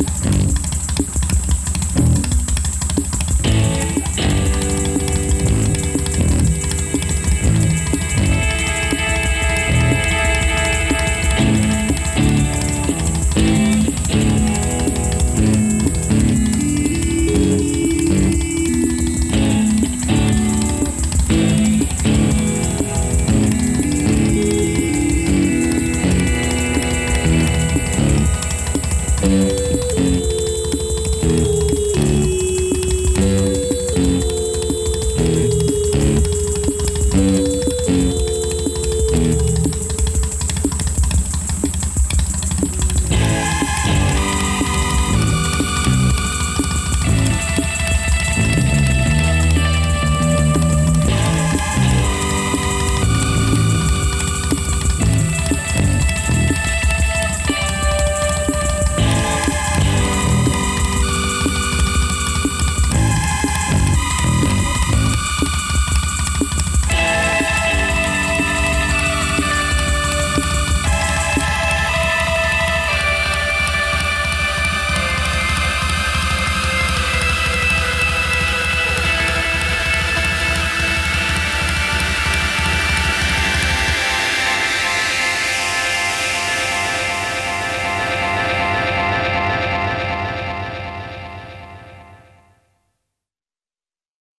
Mm-hmm.